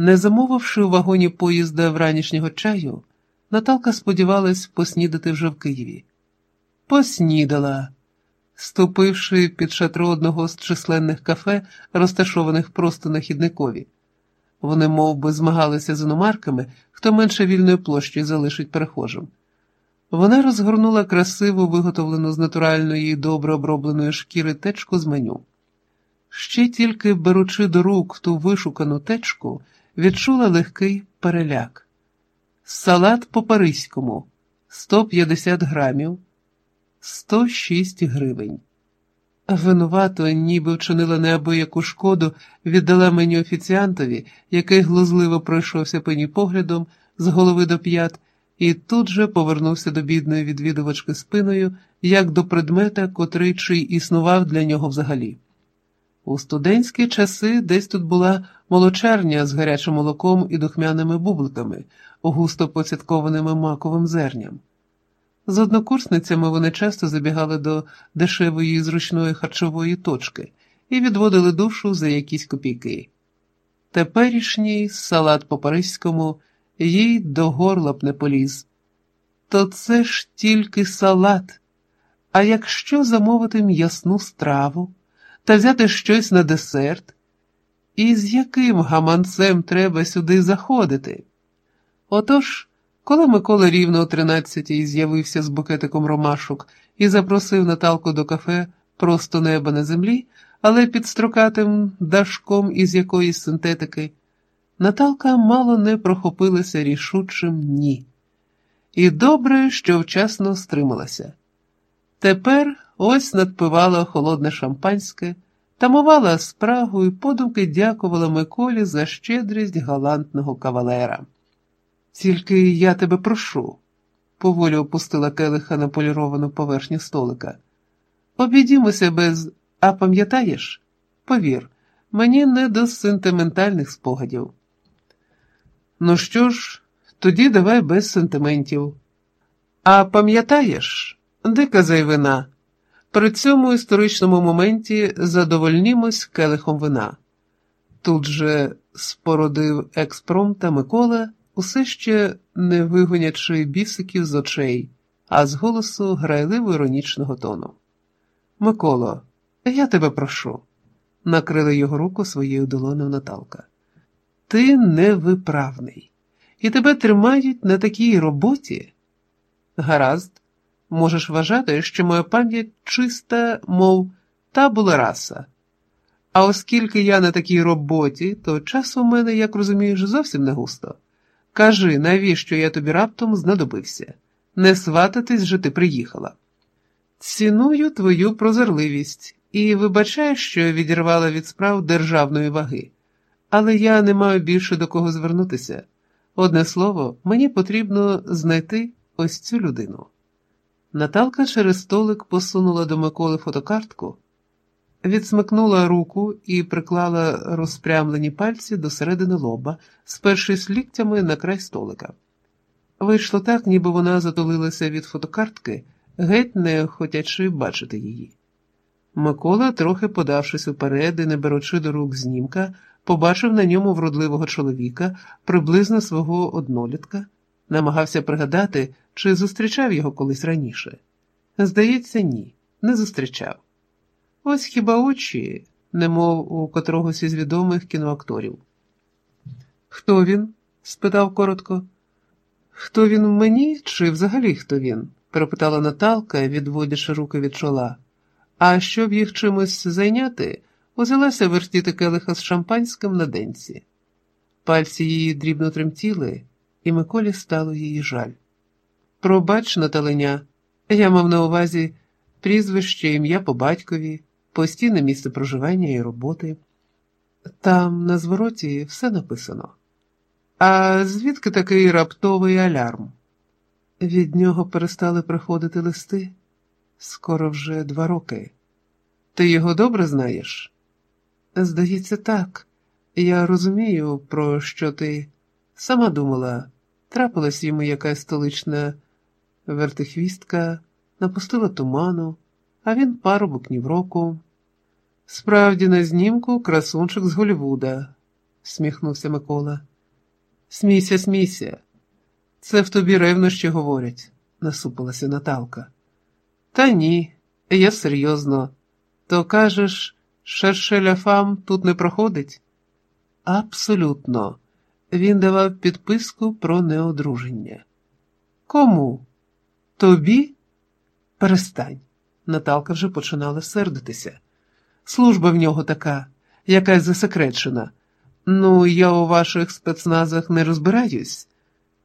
Не замовивши у вагоні поїзда вранішнього чаю, Наталка сподівалась поснідати вже в Києві. Поснідала, ступивши під шатро одного з численних кафе, розташованих просто на хідникові. Вони мов би, змагалися з іномарками, хто менше вільної площі залишить перехожим. Вона розгорнула красиву, виготовлену з натуральної і добре обробленої шкіри течку з меню. Ще тільки беручи до рук ту вишукану течку, відчула легкий переляк. Салат по паризькому 150 грамів, 106 гривень. Винувато, ніби вчинила неабияку шкоду, віддала меню офіціантові, який глузливо пройшовся по ній поглядом з голови до п'ят, і тут же повернувся до бідної відвідувачки спиною, як до предмета, котрий чи існував для нього взагалі. У студентські часи десь тут була молочарня з гарячим молоком і духмяними бубликами, густо поцяткованими маковим зерням. З однокурсницями вони часто забігали до дешевої зручної харчової точки і відводили душу за якісь копійки. Теперішній салат по паризькому їй до горла б не поліз. То це ж тільки салат. А якщо замовити м'ясну страву та взяти щось на десерт, і з яким гаманцем треба сюди заходити? Отож. Коли Микола рівно о тринадцятій з'явився з букетиком ромашок і запросив Наталку до кафе просто неба на землі, але під строкатим дашком із якоїсь синтетики, Наталка мало не прохопилася рішучим ні. І добре, що вчасно стрималася. Тепер ось надпивала холодне шампанське, тамувала спрагу і подумки дякувала Миколі за щедрість галантного кавалера. Тільки я тебе прошу, поволі опустила келиха на поліровану поверхню столика. Обійдімося без, а пам'ятаєш? Повір, мені не до сентиментальних спогадів. Ну що ж, тоді давай без сентиментів. А пам'ятаєш, дика зайвина, при цьому історичному моменті задовольнімось келихом вина. Тут же спородив експром та Микола усе ще не вигонячи бісиків з очей, а з голосу грайливо іронічного тону. Миколо, я тебе прошу, накрила його руку своєю долоною Наталка. Ти невиправний, і тебе тримають на такій роботі. Гаразд, можеш вважати, що моя пам'ять чиста, мов та була раса. А оскільки я на такій роботі, то часу у мене, як розумієш, зовсім не густо. Кажи, навіщо я тобі раптом знадобився? Не свататись же ти приїхала. Ціную твою прозорливість і вибачаю, що відірвала від справ державної ваги, але я не маю більше до кого звернутися. Одне слово, мені потрібно знайти ось цю людину. Наталка через столик посунула до Миколи фотокартку відсмикнула руку і приклала розпрямлені пальці до середини лоба, спершись ліктями на край столика. Вийшло так, ніби вона затулилася від фотокартки, геть не хотячи бачити її. Микола, трохи подавшись уперед і не беручи до рук знімка, побачив на ньому вродливого чоловіка, приблизно свого однолітка, намагався пригадати, чи зустрічав його колись раніше. Здається, ні, не зустрічав. Ось хіба очі, немов у котрогось із відомих кіноакторів. Хто він? спитав коротко. Хто він в мені, чи взагалі хто він? перепитала Наталка, відводячи руки від чола. А щоб їх чимось зайняти, узялася вертіти келиха з шампанським на денці. Пальці її дрібно тремтіли, і Миколі стало її жаль. Пробач, Наталеня, я мав на увазі прізвище, ім'я по батькові постійне місце проживання і роботи. Там на звороті все написано. А звідки такий раптовий алярм? Від нього перестали приходити листи скоро вже два роки. Ти його добре знаєш? Здається, так. Я розумію, про що ти сама думала, трапилась йому якась столична вертихвістка, напустила туману а він парубок ні року. Справді, на знімку красунчик з Голівуда. сміхнувся Микола. Смійся, смійся. Це в тобі ревнощі говорять, насупилася Наталка. Та ні, я серйозно. То кажеш, шершеля фам тут не проходить? Абсолютно. Він давав підписку про неодруження. Кому? Тобі? Перестань. Наталка вже починала сердитися. Служба в нього така, якась засекречена. Ну, я у ваших спецназах не розбираюсь,